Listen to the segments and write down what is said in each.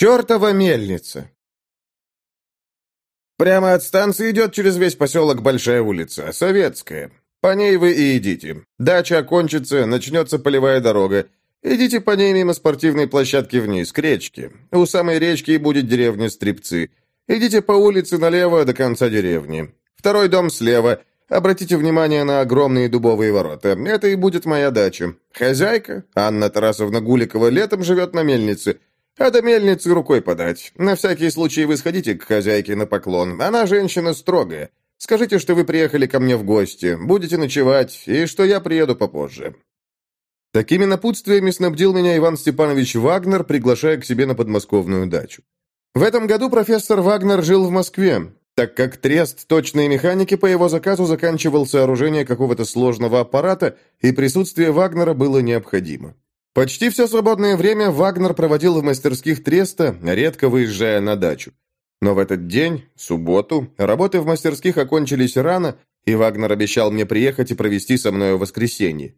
Чертова мельница! Прямо от станции идет через весь поселок Большая улица, Советская. По ней вы и идите. Дача окончится, начнется полевая дорога. Идите по ней мимо спортивной площадки вниз, к речке. У самой речки и будет деревня Стрипцы. Идите по улице налево до конца деревни. Второй дом слева. Обратите внимание на огромные дубовые ворота. Это и будет моя дача. Хозяйка, Анна Тарасовна Гуликова, летом живет на мельнице. А до мельницы рукой подать. На всякий случай вы сходите к хозяйке на поклон. Она женщина строгая. Скажите, что вы приехали ко мне в гости, будете ночевать, и что я приеду попозже». Такими напутствиями снабдил меня Иван Степанович Вагнер, приглашая к себе на подмосковную дачу. В этом году профессор Вагнер жил в Москве, так как трест точной механики по его заказу заканчивал сооружение какого-то сложного аппарата, и присутствие Вагнера было необходимо. Почти все свободное время Вагнер проводил в мастерских треста, редко выезжая на дачу. Но в этот день, субботу, работы в мастерских окончились рано, и Вагнер обещал мне приехать и провести со мною воскресенье.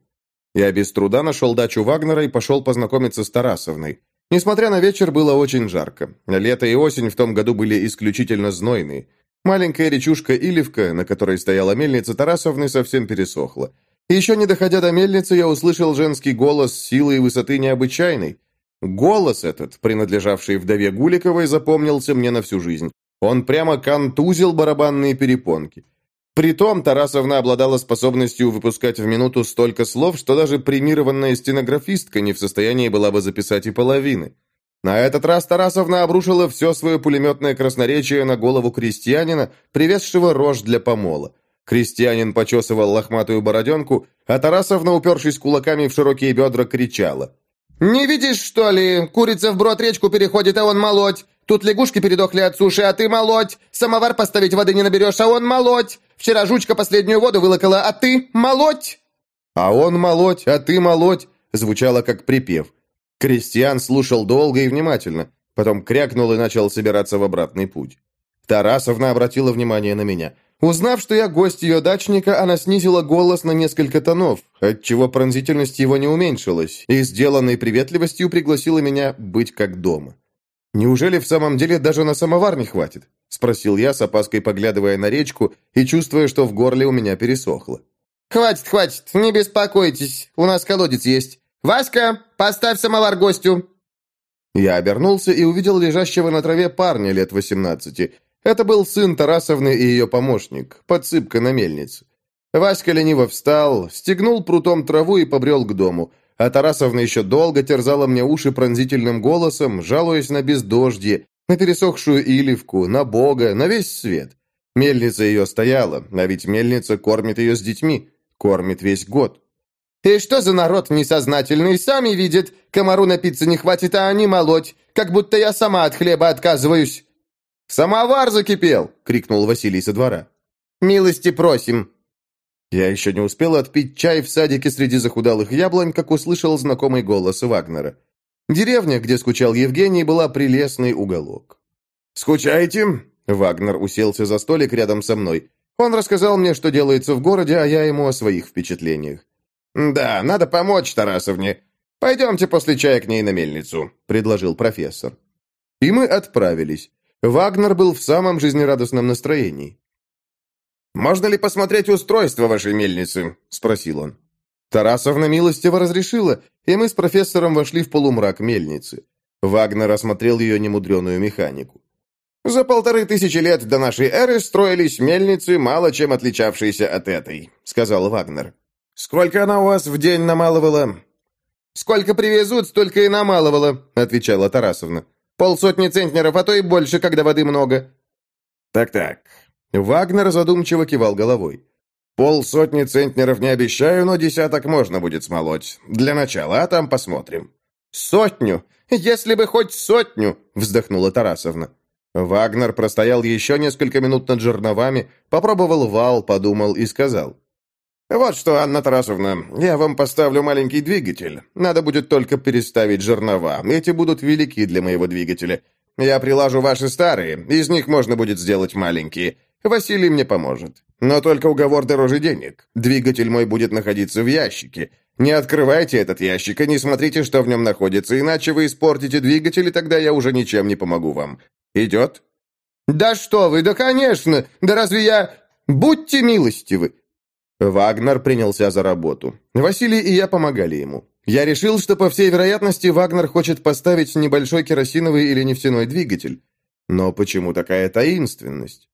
Я без труда нашел дачу Вагнера и пошел познакомиться с Тарасовной. Несмотря на вечер, было очень жарко. Лето и осень в том году были исключительно знойные. Маленькая речушка Иливка, на которой стояла мельница Тарасовны, совсем пересохла. Еще не доходя до мельницы, я услышал женский голос силы и высоты необычайной. Голос этот, принадлежавший вдове Гуликовой, запомнился мне на всю жизнь. Он прямо контузил барабанные перепонки. Притом Тарасовна обладала способностью выпускать в минуту столько слов, что даже премированная стенографистка не в состоянии была бы записать и половины. На этот раз Тарасовна обрушила все свое пулеметное красноречие на голову крестьянина, привезшего рожь для помола. Крестьянин почесывал лохматую бороденку, а Тарасовна, упершись кулаками в широкие бедра, кричала. «Не видишь, что ли? Курица в брод речку переходит, а он молоть. Тут лягушки передохли от суши, а ты молоть. Самовар поставить воды не наберешь, а он молоть. Вчера жучка последнюю воду вылокала, а ты молоть!» «А он молоть, а ты молоть!» звучало как припев. Крестьян слушал долго и внимательно, потом крякнул и начал собираться в обратный путь. Тарасовна обратила внимание на меня. Узнав, что я гость ее дачника, она снизила голос на несколько тонов, отчего пронзительность его не уменьшилась, и сделанной приветливостью пригласила меня быть как дома. «Неужели в самом деле даже на самовар не хватит?» – спросил я, с опаской поглядывая на речку и чувствуя, что в горле у меня пересохло. «Хватит, хватит, не беспокойтесь, у нас колодец есть. Васька, поставь самовар гостю!» Я обернулся и увидел лежащего на траве парня лет восемнадцати, это был сын Тарасовны и ее помощник, подсыпка на мельнице. Васька лениво встал, стегнул прутом траву и побрел к дому, а Тарасовна еще долго терзала мне уши пронзительным голосом, жалуясь на бездождье, на пересохшую иливку, на Бога, на весь свет. Мельница ее стояла, а ведь мельница кормит ее с детьми, кормит весь год. «И что за народ несознательный, сами видят, комару напиться не хватит, а они молоть, как будто я сама от хлеба отказываюсь». «Самовар закипел!» — крикнул Василий со двора. «Милости просим!» Я еще не успел отпить чай в садике среди захудалых яблонь, как услышал знакомый голос Вагнера. Деревня, где скучал Евгений, была прелестный уголок. «Скучаете?» Вагнер уселся за столик рядом со мной. Он рассказал мне, что делается в городе, а я ему о своих впечатлениях. «Да, надо помочь Тарасовне. Пойдемте после чая к ней на мельницу», — предложил профессор. И мы отправились. Вагнер был в самом жизнерадостном настроении. «Можно ли посмотреть устройство вашей мельницы?» – спросил он. Тарасовна милостиво разрешила, и мы с профессором вошли в полумрак мельницы. Вагнер осмотрел ее немудреную механику. «За полторы тысячи лет до нашей эры строились мельницы, мало чем отличавшиеся от этой», — сказал Вагнер. «Сколько она у вас в день намалывала?» «Сколько привезут, столько и намалывала», — отвечала Тарасовна. Полсотни центнеров, а то и больше, когда воды много». «Так-так». Вагнер задумчиво кивал головой. «Полсотни центнеров не обещаю, но десяток можно будет смолоть. Для начала, а там посмотрим». «Сотню! Если бы хоть сотню!» — вздохнула Тарасовна. Вагнер простоял еще несколько минут над жерновами, попробовал вал, подумал и сказал. «Вот что, Анна Тарасовна, я вам поставлю маленький двигатель. Надо будет только переставить жернова. Эти будут велики для моего двигателя. Я прилажу ваши старые, из них можно будет сделать маленькие. Василий мне поможет. Но только уговор дороже денег. Двигатель мой будет находиться в ящике. Не открывайте этот ящик и не смотрите, что в нем находится, иначе вы испортите двигатель, и тогда я уже ничем не помогу вам. Идет?» «Да что вы, да конечно! Да разве я... Будьте милостивы!» Вагнер принялся за работу. Василий и я помогали ему. Я решил, что, по всей вероятности, Вагнер хочет поставить небольшой керосиновый или нефтяной двигатель. Но почему такая таинственность?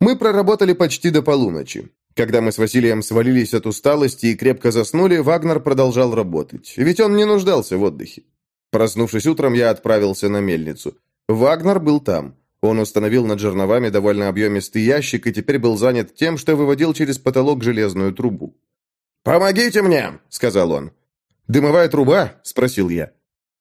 Мы проработали почти до полуночи. Когда мы с Василием свалились от усталости и крепко заснули, Вагнер продолжал работать, ведь он не нуждался в отдыхе. Проснувшись утром, я отправился на мельницу. Вагнер был там. Он установил над жерновами довольно объемистый ящик и теперь был занят тем, что выводил через потолок железную трубу. «Помогите мне!» — сказал он. «Дымовая труба?» — спросил я.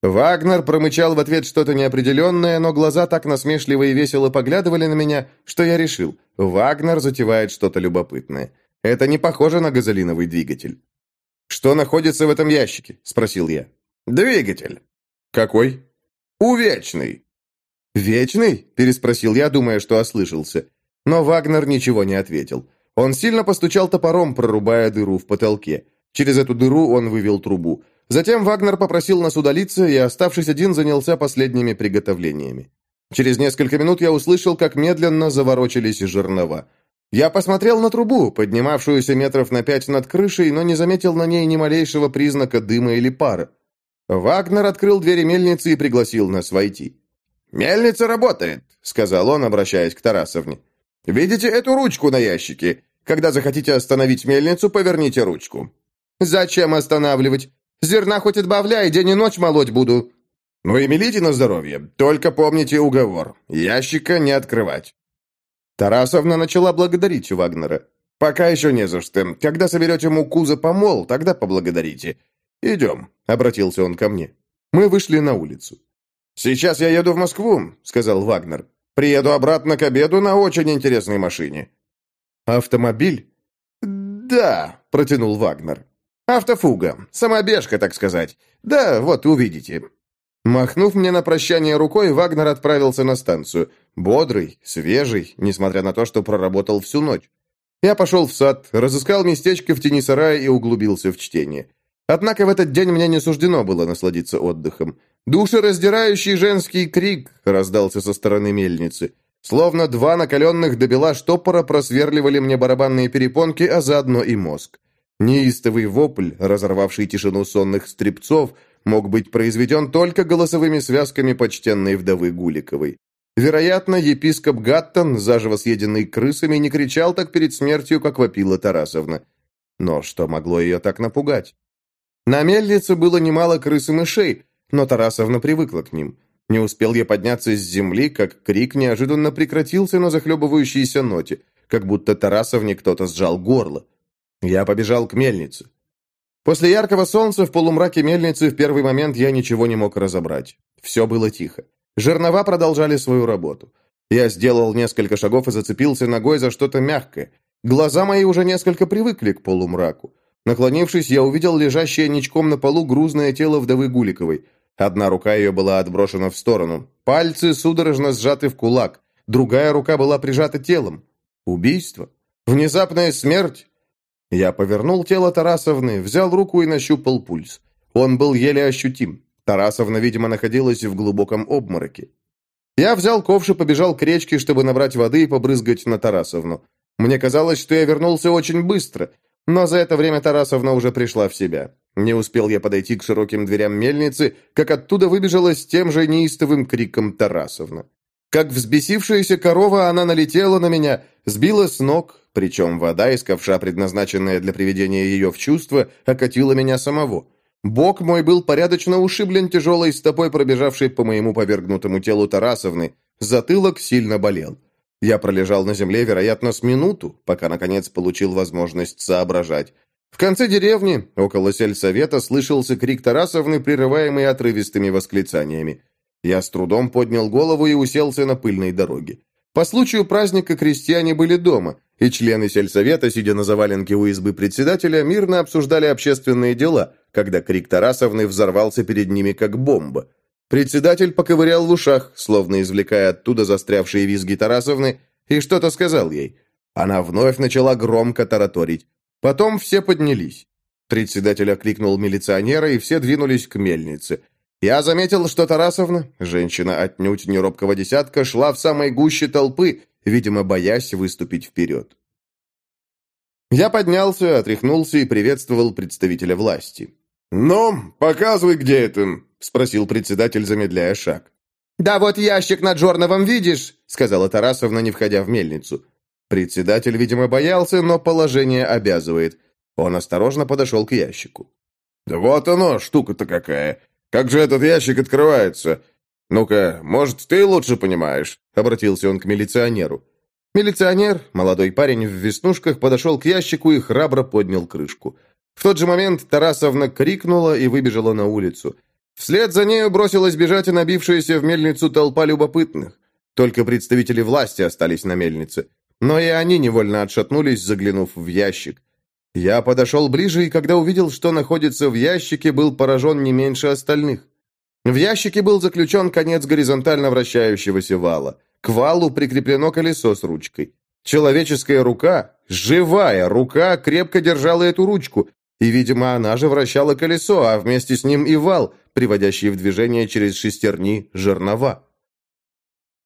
Вагнер промычал в ответ что-то неопределенное, но глаза так насмешливо и весело поглядывали на меня, что я решил, Вагнер затевает что-то любопытное. Это не похоже на газолиновый двигатель. «Что находится в этом ящике?» – спросил я. «Двигатель». «Какой?» «Увечный». «Вечный?» – переспросил я, думая, что ослышался. Но Вагнер ничего не ответил. Он сильно постучал топором, прорубая дыру в потолке. Через эту дыру он вывел трубу. Затем Вагнер попросил нас удалиться, и, оставшись один, занялся последними приготовлениями. Через несколько минут я услышал, как медленно заворочились жернова. Я посмотрел на трубу, поднимавшуюся метров на пять над крышей, но не заметил на ней ни малейшего признака дыма или пара. Вагнер открыл двери мельницы и пригласил нас войти. «Мельница работает», — сказал он, обращаясь к Тарасовне. «Видите эту ручку на ящике? Когда захотите остановить мельницу, поверните ручку». «Зачем останавливать? Зерна хоть отбавляй, день и ночь молоть буду». «Ну и мелите на здоровье. Только помните уговор. Ящика не открывать». Тарасовна начала благодарить Вагнера. «Пока еще не за что. Когда соберете муку за помол, тогда поблагодарите. Идем», — обратился он ко мне. Мы вышли на улицу. «Сейчас я еду в Москву», — сказал Вагнер. «Приеду обратно к обеду на очень интересной машине». «Автомобиль?» «Да», — протянул Вагнер. Автофуга. Самобежка, так сказать. Да, вот увидите». Махнув мне на прощание рукой, Вагнер отправился на станцию. Бодрый, свежий, несмотря на то, что проработал всю ночь. Я пошел в сад, разыскал местечко в тени сарая и углубился в чтение. Однако в этот день мне не суждено было насладиться отдыхом. Душераздирающий женский крик раздался со стороны мельницы. Словно два накаленных до бела штопора просверливали мне барабанные перепонки, а заодно и мозг. Неистовый вопль, разорвавший тишину сонных стрепцов, мог быть произведен только голосовыми связками почтенной вдовы Гуликовой. Вероятно, епископ Гаттон, заживо съеденный крысами, не кричал так перед смертью, как вопила Тарасовна. Но что могло ее так напугать? На мельнице было немало крыс и мышей, но Тарасовна привыкла к ним. Не успел я подняться с земли, как крик неожиданно прекратился на захлебывающейся ноте, как будто Тарасовне кто-то сжал горло. Я побежал к мельнице. После яркого солнца в полумраке мельницы в первый момент я ничего не мог разобрать. Все было тихо. Жернова продолжали свою работу. Я сделал несколько шагов и зацепился ногой за что-то мягкое. Глаза мои уже несколько привыкли к полумраку. Наклонившись, я увидел лежащее ничком на полу грузное тело вдовы Гуликовой. Одна рука ее была отброшена в сторону. Пальцы судорожно сжаты в кулак. Другая рука была прижата телом. Убийство? Внезапная смерть? Я повернул тело Тарасовны, взял руку и нащупал пульс. Он был еле ощутим. Тарасовна, видимо, находилась в глубоком обмороке. Я взял ковш и побежал к речке, чтобы набрать воды и побрызгать на Тарасовну. Мне казалось, что я вернулся очень быстро, но за это время Тарасовна уже пришла в себя. Не успел я подойти к широким дверям мельницы, как оттуда выбежала с тем же неистовым криком Тарасовна. Как взбесившаяся корова, она налетела на меня, сбила с ног, причем вода из ковша, предназначенная для приведения ее в чувство, окатила меня самого. Бок мой был порядочно ушиблен тяжелой стопой, пробежавшей по моему повергнутому телу Тарасовны. Затылок сильно болел. Я пролежал на земле, вероятно, с минуту, пока, наконец, получил возможность соображать. В конце деревни, около сельсовета, слышался крик Тарасовны, прерываемый отрывистыми восклицаниями. Я с трудом поднял голову и уселся на пыльной дороге. По случаю праздника крестьяне были дома, и члены сельсовета, сидя на заваленке у избы председателя, мирно обсуждали общественные дела, когда крик Тарасовны взорвался перед ними как бомба. Председатель поковырял в ушах, словно извлекая оттуда застрявшие визги Тарасовны, и что-то сказал ей. Она вновь начала громко тараторить. Потом все поднялись. Председатель окликнул милиционера, и все двинулись к мельнице. Я заметил, что Тарасовна, женщина отнюдь не робкого десятка, шла в самой гуще толпы, видимо, боясь выступить вперед. Я поднялся, отряхнулся и приветствовал представителя власти. «Ну, показывай, где это?» — спросил председатель, замедляя шаг. «Да вот ящик на Джорновом видишь», — сказала Тарасовна, не входя в мельницу. Председатель, видимо, боялся, но положение обязывает. Он осторожно подошел к ящику. «Да вот оно, штука-то какая! Как же этот ящик открывается? Ну-ка, может, ты лучше понимаешь?» — обратился он к милиционеру. Милиционер, молодой парень в веснушках, подошел к ящику и храбро поднял крышку. В тот же момент Тарасовна крикнула и выбежала на улицу. Вслед за нею бросилась бежать и набившаяся в мельницу толпа любопытных. Только представители власти остались на мельнице. Но и они невольно отшатнулись, заглянув в ящик. Я подошел ближе, и когда увидел, что находится в ящике, был поражен не меньше остальных. В ящике был заключен конец горизонтально вращающегося вала. К валу прикреплено колесо с ручкой. Человеческая рука, живая рука, крепко держала эту ручку, и, видимо, она же вращала колесо, а вместе с ним и вал, приводящий в движение через шестерни жернова.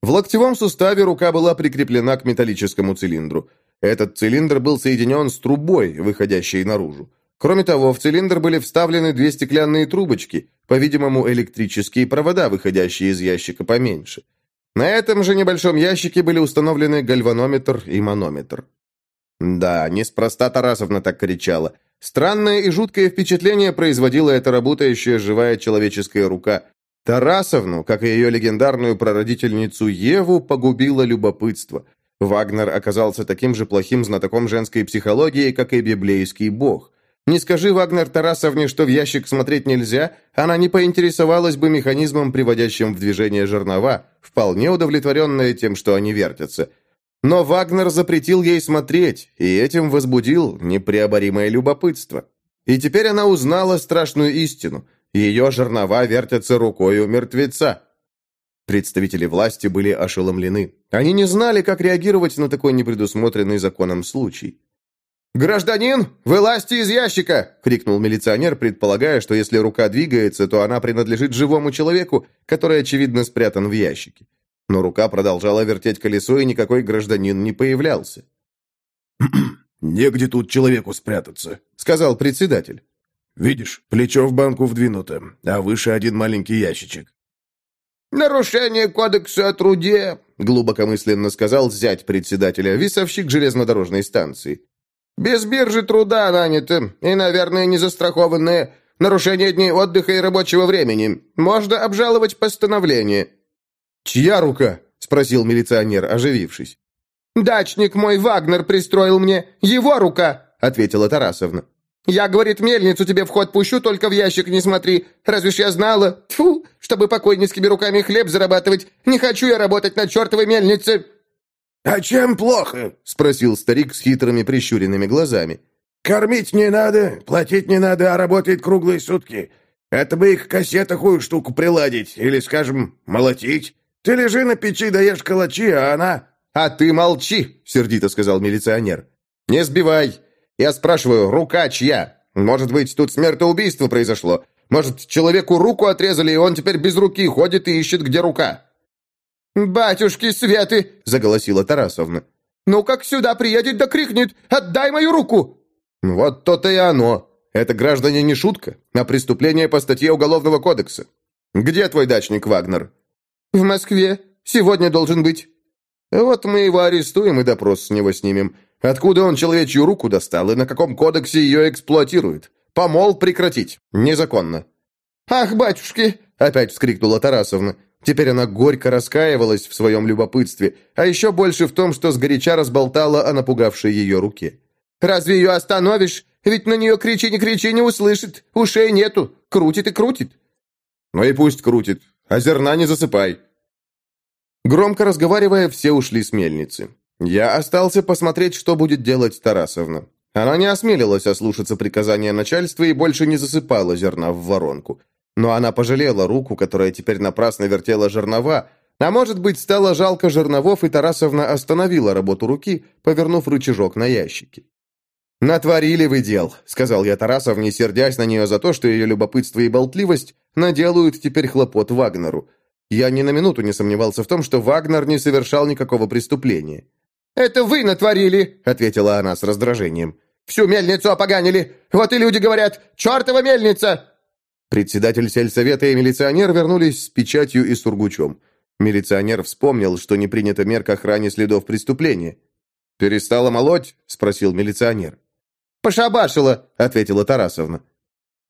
В локтевом суставе рука была прикреплена к металлическому цилиндру. Этот цилиндр был соединен с трубой, выходящей наружу. Кроме того, в цилиндр были вставлены две стеклянные трубочки, по-видимому, электрические провода, выходящие из ящика поменьше. На этом же небольшом ящике были установлены гальванометр и манометр. Да, неспроста Тарасовна так кричала. Странное и жуткое впечатление производила эта работающая живая человеческая рука. Тарасовну, как и ее легендарную прародительницу Еву, погубило любопытство. Вагнер оказался таким же плохим знатоком женской психологии, как и библейский бог. Не скажи Вагнер Тарасовне, что в ящик смотреть нельзя, она не поинтересовалась бы механизмом, приводящим в движение жернова, вполне удовлетворенная тем, что они вертятся. Но Вагнер запретил ей смотреть, и этим возбудил непреоборимое любопытство. И теперь она узнала страшную истину. Ее жернова вертятся рукой у мертвеца. Представители власти были ошеломлены. Они не знали, как реагировать на такой непредусмотренный законом случай. «Гражданин, вылазьте из ящика!» — крикнул милиционер, предполагая, что если рука двигается, то она принадлежит живому человеку, который, очевидно, спрятан в ящике. Но рука продолжала вертеть колесо, и никакой гражданин не появлялся. «Негде тут человеку спрятаться», — сказал председатель. «Видишь, плечо в банку вдвинуто, а выше один маленький ящичек». «Нарушение кодекса о труде», — глубокомысленно сказал зять председателя, весовщик железнодорожной станции. Без биржи труда наняты, и, наверное, не застрахованные. Нарушение дней отдыха и рабочего времени. Можно обжаловать постановление». «Чья рука?» — спросил милиционер, оживившись. «Дачник мой Вагнер пристроил мне. Его рука!» — ответила Тарасовна. «Я, говорит, мельницу тебе в ход пущу, только в ящик не смотри. Разве ж я знала? Тьфу, чтобы покойницкими руками хлеб зарабатывать. Не хочу я работать на чертовой мельнице!» «А чем плохо?» — спросил старик с хитрыми прищуренными глазами. «Кормить не надо, платить не надо, а работает круглые сутки. Это бы их к такую штуку приладить, или, скажем, молотить. Ты лежи на печи, даешь калачи, а она...» «А ты молчи!» — сердито сказал милиционер. «Не сбивай! Я спрашиваю, рука чья? Может быть, тут смертоубийство произошло? Может, человеку руку отрезали, и он теперь без руки ходит и ищет, где рука?» «Батюшки Светы!» — заголосила Тарасовна. «Ну, как сюда приедет да крикнет! Отдай мою руку!» «Вот то-то и оно! Это, граждане, не шутка, а преступление по статье Уголовного кодекса. Где твой дачник, Вагнер?» «В Москве. Сегодня должен быть». «Вот мы его арестуем и допрос с него снимем. Откуда он человечью руку достал и на каком кодексе ее эксплуатирует? Помол прекратить. Незаконно». «Ах, батюшки!» — опять вскрикнула Тарасовна. Теперь она горько раскаивалась в своем любопытстве, а еще больше в том, что сгоряча разболтала о напугавшей ее руке. «Разве ее остановишь? Ведь на нее кричи, не кричи, не услышит. Ушей нету. Крутит и крутит». «Ну и пусть крутит. А зерна не засыпай». Громко разговаривая, все ушли с мельницы. Я остался посмотреть, что будет делать Тарасовна. Она не осмелилась ослушаться приказания начальства и больше не засыпала зерна в воронку. Но она пожалела руку, которая теперь напрасно вертела жернова, а может быть, стало жалко жерновов, и Тарасовна остановила работу руки, повернув рычажок на ящике. «Натворили вы дел», — сказал я Тарасовне, сердясь на нее за то, что ее любопытство и болтливость наделают теперь хлопот Вагнеру. Я ни на минуту не сомневался в том, что Вагнер не совершал никакого преступления. «Это вы натворили», — ответила она с раздражением. «Всю мельницу опоганили. Вот и люди говорят, чертова мельница!» Председатель сельсовета и милиционер вернулись с печатью и сургучом. Милиционер вспомнил, что не принято мер к охране следов преступления. «Перестала молоть?» — спросил милиционер. «Пошабашила», — ответила Тарасовна.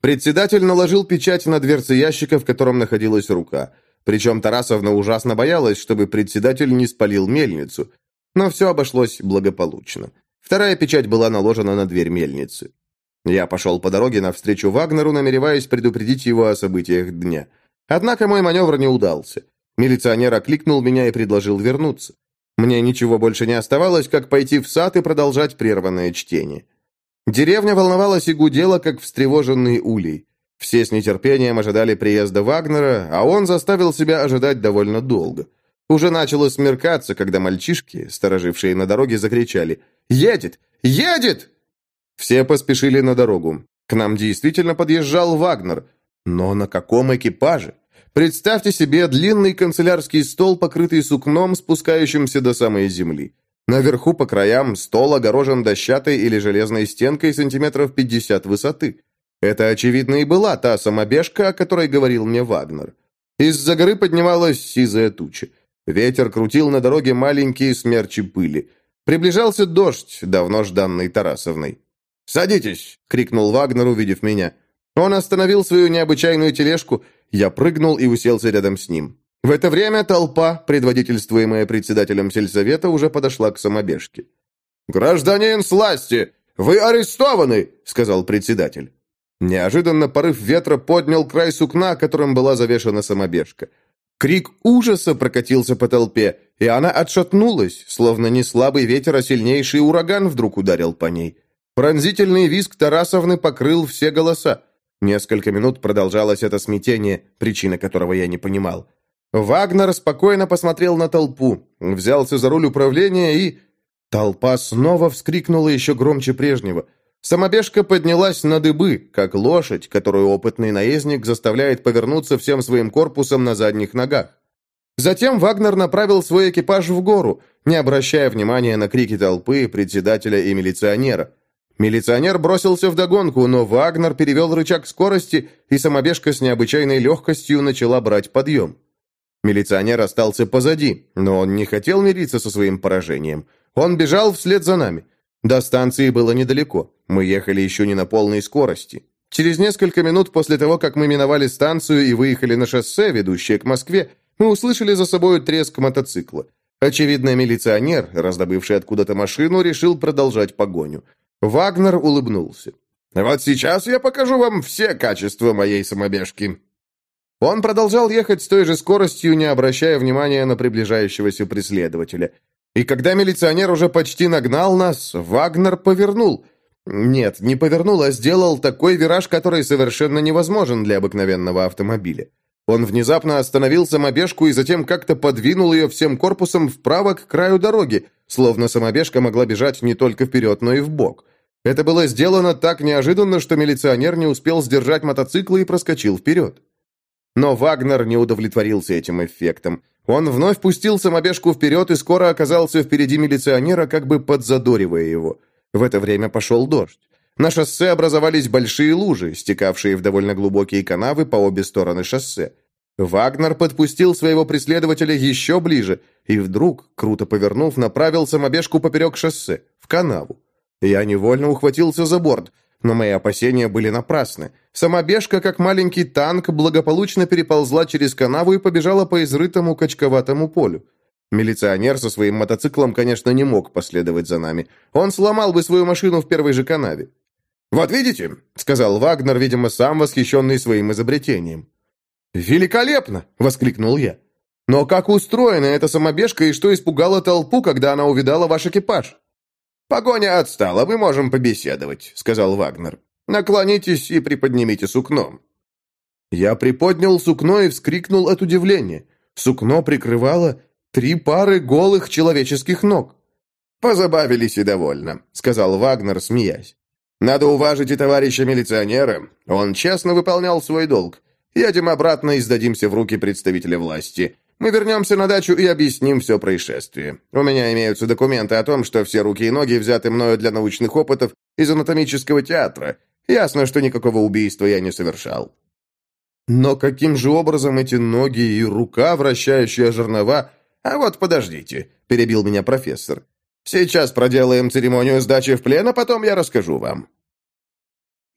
Председатель наложил печать на дверцы ящика, в котором находилась рука. Причем Тарасовна ужасно боялась, чтобы председатель не спалил мельницу. Но все обошлось благополучно. Вторая печать была наложена на дверь мельницы. Я пошел по дороге навстречу Вагнеру, намереваясь предупредить его о событиях дня. Однако мой маневр не удался. Милиционер окликнул меня и предложил вернуться. Мне ничего больше не оставалось, как пойти в сад и продолжать прерванное чтение. Деревня волновалась и гудела, как встревоженный улей. Все с нетерпением ожидали приезда Вагнера, а он заставил себя ожидать довольно долго. Уже начало смеркаться, когда мальчишки, сторожившие на дороге, закричали «Едет! Едет!» Все поспешили на дорогу. К нам действительно подъезжал Вагнер. Но на каком экипаже? Представьте себе длинный канцелярский стол, покрытый сукном, спускающимся до самой земли. Наверху по краям стол огорожен дощатой или железной стенкой сантиметров 50 высоты. Это, очевидно, и была та самобежка, о которой говорил мне Вагнер. Из-за горы поднималась сизая туча. Ветер крутил на дороге маленькие смерчи пыли. Приближался дождь, давно жданный Тарасовной. «Садитесь!» — крикнул Вагнер, увидев меня. Он остановил свою необычайную тележку, я прыгнул и уселся рядом с ним. В это время толпа, предводительствуемая председателем сельсовета, уже подошла к самобежке. «Гражданин сласти, вы арестованы!» — сказал председатель. Неожиданно порыв ветра поднял край сукна, которым была завешена самобежка. Крик ужаса прокатился по толпе, и она отшатнулась, словно не слабый ветер, а сильнейший ураган вдруг ударил по ней. Пронзительный визг Тарасовны покрыл все голоса. Несколько минут продолжалось это смятение, причина которого я не понимал. Вагнер спокойно посмотрел на толпу, взялся за руль управления и... Толпа снова вскрикнула еще громче прежнего. Самобежка поднялась на дыбы, как лошадь, которую опытный наездник заставляет повернуться всем своим корпусом на задних ногах. Затем Вагнер направил свой экипаж в гору, не обращая внимания на крики толпы, председателя и милиционера. Милиционер бросился в догонку, но Вагнер перевел рычаг скорости, и самобежка с необычайной легкостью начала брать подъем. Милиционер остался позади, но он не хотел мириться со своим поражением. Он бежал вслед за нами. До станции было недалеко. Мы ехали еще не на полной скорости. Через несколько минут после того, как мы миновали станцию и выехали на шоссе, ведущее к Москве, мы услышали за собой треск мотоцикла. Очевидно, милиционер, раздобывший откуда-то машину, решил продолжать погоню. Вагнер улыбнулся. «Вот сейчас я покажу вам все качества моей самобежки». Он продолжал ехать с той же скоростью, не обращая внимания на приближающегося преследователя. И когда милиционер уже почти нагнал нас, Вагнер повернул. Нет, не повернул, а сделал такой вираж, который совершенно невозможен для обыкновенного автомобиля. Он внезапно остановил самобежку и затем как-то подвинул ее всем корпусом вправо к краю дороги, словно самобежка могла бежать не только вперед, но и вбок. Это было сделано так неожиданно, что милиционер не успел сдержать мотоцикл и проскочил вперед. Но Вагнер не удовлетворился этим эффектом. Он вновь пустил самобежку вперед и скоро оказался впереди милиционера, как бы подзадоривая его. В это время пошел дождь. На шоссе образовались большие лужи, стекавшие в довольно глубокие канавы по обе стороны шоссе. Вагнер подпустил своего преследователя еще ближе и вдруг, круто повернув, направил самобежку поперек шоссе, в канаву. Я невольно ухватился за борт, но мои опасения были напрасны. Самобежка, как маленький танк, благополучно переползла через канаву и побежала по изрытому качковатому полю. Милиционер со своим мотоциклом, конечно, не мог последовать за нами. Он сломал бы свою машину в первой же канаве. «Вот видите», — сказал Вагнер, видимо, сам восхищенный своим изобретением. «Великолепно!» — воскликнул я. «Но как устроена эта самобежка и что испугало толпу, когда она увидала ваш экипаж?» «Погоня отстала, мы можем побеседовать», — сказал Вагнер. «Наклонитесь и приподнимите сукно». Я приподнял сукно и вскрикнул от удивления. Сукно прикрывало три пары голых человеческих ног. «Позабавились и довольно», — сказал Вагнер, смеясь. Надо уважить и товарища милиционера. Он честно выполнял свой долг. Едем обратно и сдадимся в руки представителя власти. Мы вернемся на дачу и объясним все происшествие. У меня имеются документы о том, что все руки и ноги взяты мною для научных опытов из анатомического театра. Ясно, что никакого убийства я не совершал. Но каким же образом эти ноги и рука, вращающая жернова... А вот подождите, перебил меня профессор. Сейчас проделаем церемонию сдачи в плен, а потом я расскажу вам.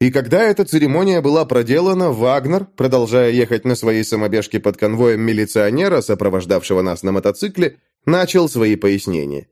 И когда эта церемония была проделана, Вагнер, продолжая ехать на своей самобежке под конвоем милиционера, сопровождавшего нас на мотоцикле, начал свои пояснения.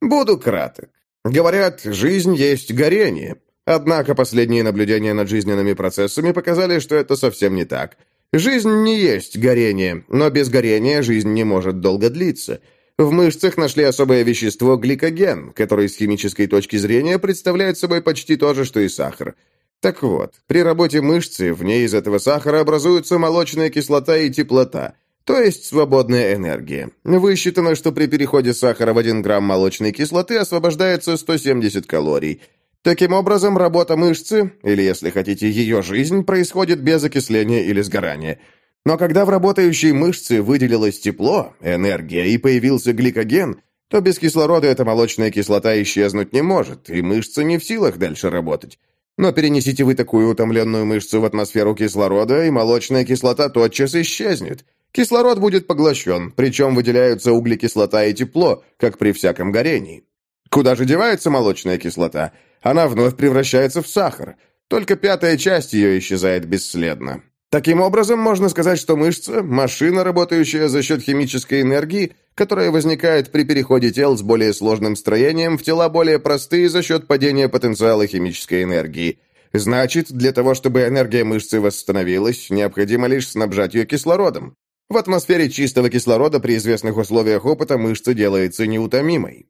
«Буду краток. Говорят, жизнь есть горение. Однако последние наблюдения над жизненными процессами показали, что это совсем не так. Жизнь не есть горение, но без горения жизнь не может долго длиться». В мышцах нашли особое вещество гликоген, который с химической точки зрения представляет собой почти то же, что и сахар. Так вот, при работе мышцы в ней из этого сахара образуются молочная кислота и теплота, то есть свободная энергия. Высчитано, что при переходе сахара в 1 грамм молочной кислоты освобождается 170 калорий. Таким образом, работа мышцы, или, если хотите, ее жизнь, происходит без окисления или сгорания. Но когда в работающей мышце выделилось тепло, энергия и появился гликоген, то без кислорода эта молочная кислота исчезнуть не может, и мышца не в силах дальше работать. Но перенесите вы такую утомленную мышцу в атмосферу кислорода, и молочная кислота тотчас исчезнет. Кислород будет поглощен, причем выделяются углекислота и тепло, как при всяком горении. Куда же девается молочная кислота? Она вновь превращается в сахар. Только пятая часть ее исчезает бесследно. Таким образом, можно сказать, что мышца – машина, работающая за счет химической энергии, которая возникает при переходе тел с более сложным строением в тела более простые за счет падения потенциала химической энергии. Значит, для того, чтобы энергия мышцы восстановилась, необходимо лишь снабжать ее кислородом. В атмосфере чистого кислорода при известных условиях опыта мышца делается неутомимой.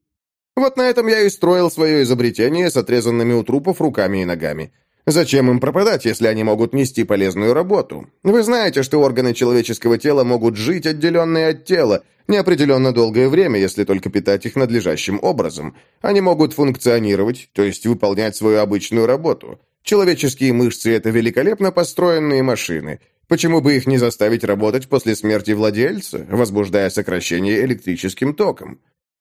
Вот на этом я и строил свое изобретение с отрезанными у трупов руками и ногами – Зачем им пропадать, если они могут нести полезную работу? Вы знаете, что органы человеческого тела могут жить отделенные от тела неопределенно долгое время, если только питать их надлежащим образом. Они могут функционировать, то есть выполнять свою обычную работу. Человеческие мышцы – это великолепно построенные машины. Почему бы их не заставить работать после смерти владельца, возбуждая сокращение электрическим током?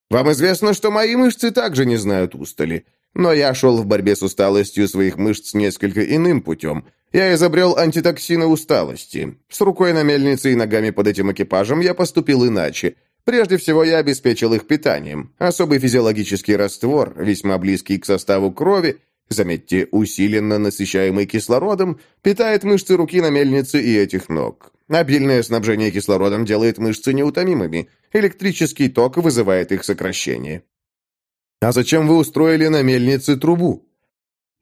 Вам известно, что мои мышцы также не знают устали. Но я шел в борьбе с усталостью своих мышц несколько иным путем. Я изобрел антитоксины усталости. С рукой на мельнице и ногами под этим экипажем я поступил иначе. Прежде всего, я обеспечил их питанием. Особый физиологический раствор, весьма близкий к составу крови, заметьте, усиленно насыщаемый кислородом, питает мышцы руки на мельнице и этих ног. Обильное снабжение кислородом делает мышцы неутомимыми. Электрический ток вызывает их сокращение. «А зачем вы устроили на мельнице трубу?»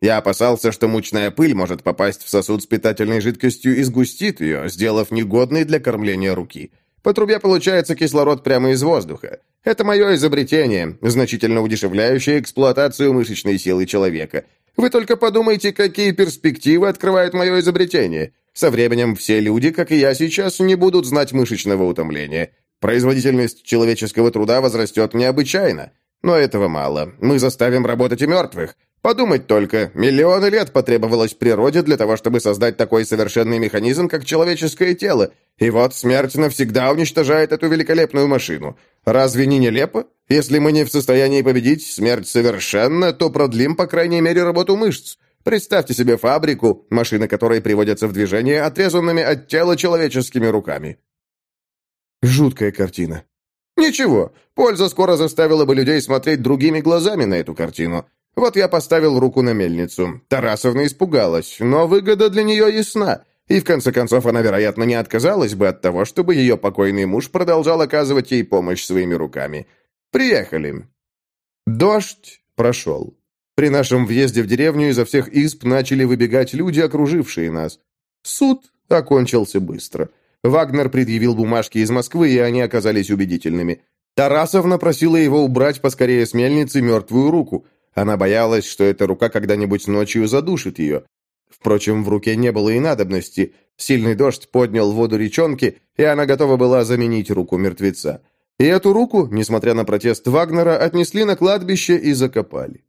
Я опасался, что мучная пыль может попасть в сосуд с питательной жидкостью и сгустит ее, сделав негодной для кормления руки. По трубе получается кислород прямо из воздуха. Это мое изобретение, значительно удешевляющее эксплуатацию мышечной силы человека. Вы только подумайте, какие перспективы открывает мое изобретение. Со временем все люди, как и я сейчас, не будут знать мышечного утомления. Производительность человеческого труда возрастет необычайно. Но этого мало. Мы заставим работать и мертвых. Подумать только, миллионы лет потребовалось природе для того, чтобы создать такой совершенный механизм, как человеческое тело. И вот смерть навсегда уничтожает эту великолепную машину. Разве не нелепо? Если мы не в состоянии победить смерть совершенно, то продлим, по крайней мере, работу мышц. Представьте себе фабрику, машины которой приводятся в движение отрезанными от тела человеческими руками. Жуткая картина. Ничего, польза скоро заставила бы людей смотреть другими глазами на эту картину. Вот я поставил руку на мельницу. Тарасовна испугалась, но выгода для нее ясна. И в конце концов она, вероятно, не отказалась бы от того, чтобы ее покойный муж продолжал оказывать ей помощь своими руками. Приехали. Дождь прошел. При нашем въезде в деревню изо всех исп начали выбегать люди, окружившие нас. Суд окончился быстро. Вагнер предъявил бумажки из Москвы, и они оказались убедительными. Тарасовна просила его убрать поскорее с мельницы мертвую руку. Она боялась, что эта рука когда-нибудь ночью задушит ее. Впрочем, в руке не было и надобности. Сильный дождь поднял воду речонки, и она готова была заменить руку мертвеца. И эту руку, несмотря на протест Вагнера, отнесли на кладбище и закопали.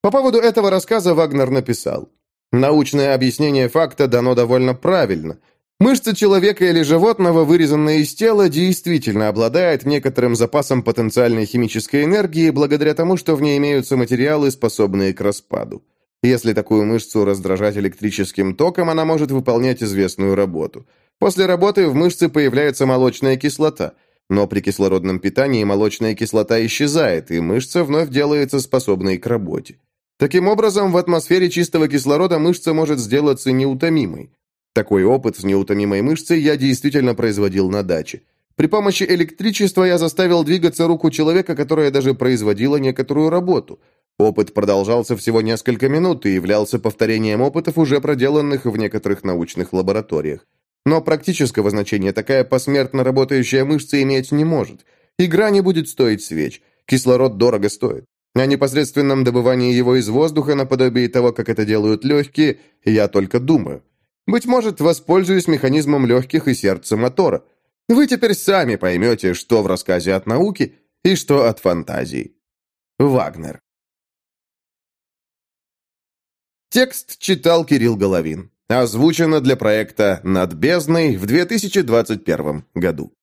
По поводу этого рассказа Вагнер написал. Научное объяснение факта дано довольно правильно. Мышца человека или животного, вырезанная из тела, действительно обладает некоторым запасом потенциальной химической энергии благодаря тому, что в ней имеются материалы, способные к распаду. Если такую мышцу раздражать электрическим током, она может выполнять известную работу. После работы в мышце появляется молочная кислота, но при кислородном питании молочная кислота исчезает, и мышца вновь делается способной к работе. Таким образом, в атмосфере чистого кислорода мышца может сделаться неутомимой. Такой опыт с неутомимой мышцей я действительно производил на даче. При помощи электричества я заставил двигаться руку человека, которая даже производила некоторую работу. Опыт продолжался всего несколько минут и являлся повторением опытов, уже проделанных в некоторых научных лабораториях. Но практического значения такая посмертно работающая мышца иметь не может. Игра не будет стоить свеч. Кислород дорого стоит. О непосредственном добывании его из воздуха, наподобие того, как это делают легкие, я только думаю. Быть может, воспользуюсь механизмом легких и сердца мотора. Вы теперь сами поймете, что в рассказе от науки и что от фантазии. Вагнер. Текст читал Кирилл Головин. Озвучено для проекта «Над бездной» в 2021 году.